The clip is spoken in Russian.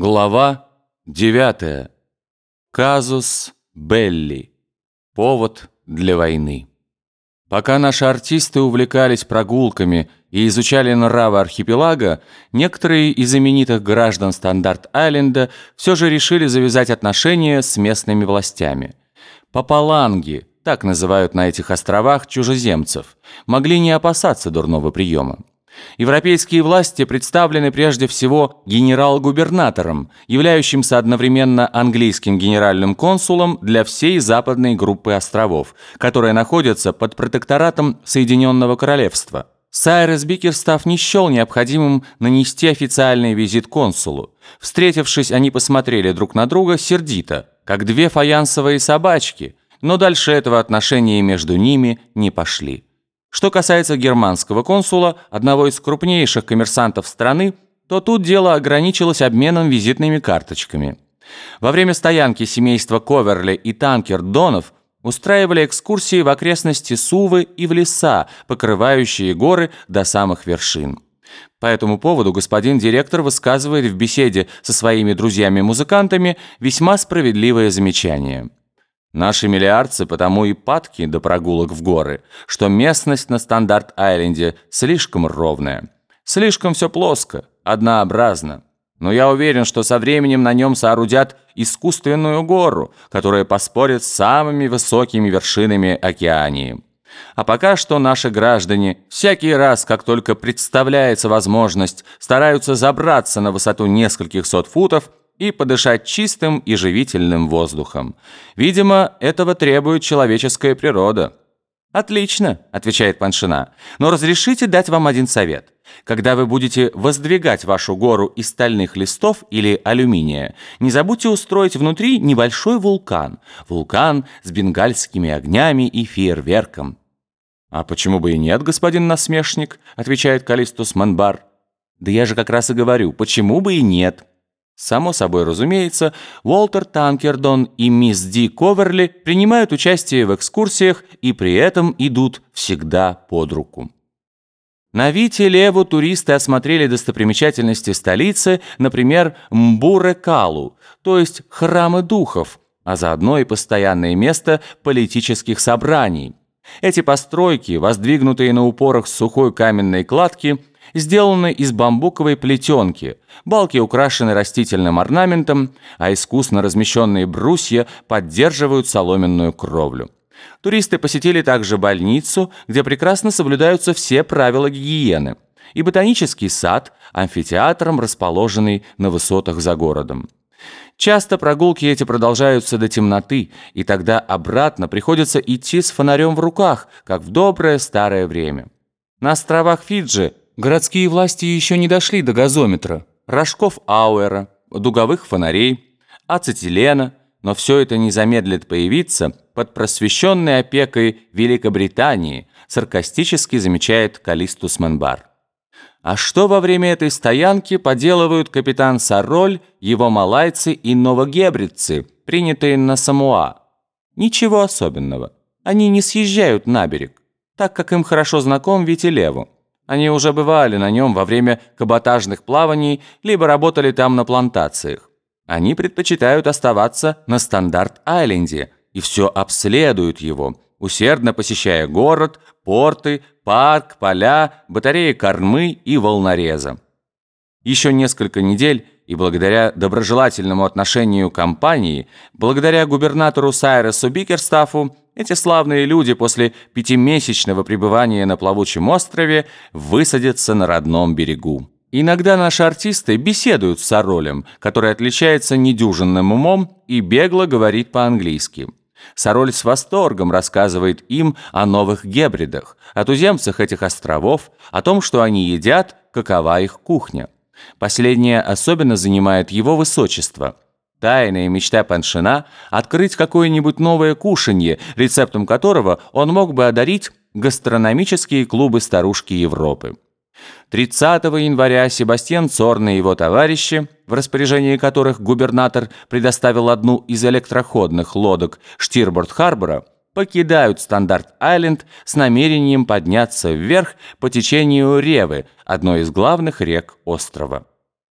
Глава 9. Казус Белли. Повод для войны. Пока наши артисты увлекались прогулками и изучали нравы архипелага, некоторые из именитых граждан Стандарт-Айленда все же решили завязать отношения с местными властями. Папаланги, так называют на этих островах чужеземцев, могли не опасаться дурного приема. Европейские власти представлены прежде всего генерал-губернатором, являющимся одновременно английским генеральным консулом для всей западной группы островов, которая находится под протекторатом Соединенного Королевства. Сайрес Бикерстав не счел необходимым нанести официальный визит консулу. Встретившись, они посмотрели друг на друга сердито, как две фаянсовые собачки, но дальше этого отношения между ними не пошли. Что касается германского консула, одного из крупнейших коммерсантов страны, то тут дело ограничилось обменом визитными карточками. Во время стоянки семейства Коверли и танкер Донов устраивали экскурсии в окрестности Сувы и в леса, покрывающие горы до самых вершин. По этому поводу господин директор высказывает в беседе со своими друзьями-музыкантами весьма справедливое замечание – Наши миллиардцы потому и падки до прогулок в горы, что местность на Стандарт-Айленде слишком ровная. Слишком все плоско, однообразно. Но я уверен, что со временем на нем соорудят искусственную гору, которая поспорит с самыми высокими вершинами Океании. А пока что наши граждане всякий раз, как только представляется возможность, стараются забраться на высоту нескольких сот футов и подышать чистым и живительным воздухом. Видимо, этого требует человеческая природа. «Отлично», — отвечает Паншина, «но разрешите дать вам один совет. Когда вы будете воздвигать вашу гору из стальных листов или алюминия, не забудьте устроить внутри небольшой вулкан. Вулкан с бенгальскими огнями и фейерверком». «А почему бы и нет, господин насмешник?» — отвечает Калистус Манбар. «Да я же как раз и говорю, почему бы и нет?» Само собой разумеется, Уолтер Танкердон и мисс Ди Коверли принимают участие в экскурсиях и при этом идут всегда под руку. На Вите Леву туристы осмотрели достопримечательности столицы, например, Мбуре-Калу, то есть храмы духов, а заодно и постоянное место политических собраний. Эти постройки, воздвигнутые на упорах сухой каменной кладки, сделаны из бамбуковой плетенки, балки украшены растительным орнаментом, а искусно размещенные брусья поддерживают соломенную кровлю. Туристы посетили также больницу, где прекрасно соблюдаются все правила гигиены, и ботанический сад, амфитеатром, расположенный на высотах за городом. Часто прогулки эти продолжаются до темноты, и тогда обратно приходится идти с фонарем в руках, как в доброе старое время. На островах Фиджи Городские власти еще не дошли до газометра, рожков Ауэра, дуговых фонарей, ацетилена, но все это не замедлит появиться под просвещенной опекой Великобритании, саркастически замечает Калистус Менбар. А что во время этой стоянки поделывают капитан Сароль, его малайцы и новогебридцы, принятые на Самуа? Ничего особенного. Они не съезжают на берег, так как им хорошо знаком Витилеву. Они уже бывали на нем во время каботажных плаваний, либо работали там на плантациях. Они предпочитают оставаться на Стандарт-Айленде и все обследуют его, усердно посещая город, порты, парк, поля, батареи кормы и волнореза. Еще несколько недель, и благодаря доброжелательному отношению компании, благодаря губернатору Сайресу Бикерстафу, эти славные люди после пятимесячного пребывания на плавучем острове высадятся на родном берегу. Иногда наши артисты беседуют с Саролем, который отличается недюжинным умом и бегло говорит по-английски. Сароль с восторгом рассказывает им о новых гебридах, о туземцах этих островов, о том, что они едят, какова их кухня. Последнее особенно занимает его высочество – Тайная мечта Паншина – открыть какое-нибудь новое кушанье, рецептом которого он мог бы одарить гастрономические клубы старушки Европы. 30 января Себастьян Цорн и его товарищи, в распоряжении которых губернатор предоставил одну из электроходных лодок Штирборд-Харбора, покидают Стандарт-Айленд с намерением подняться вверх по течению Ревы, одной из главных рек острова.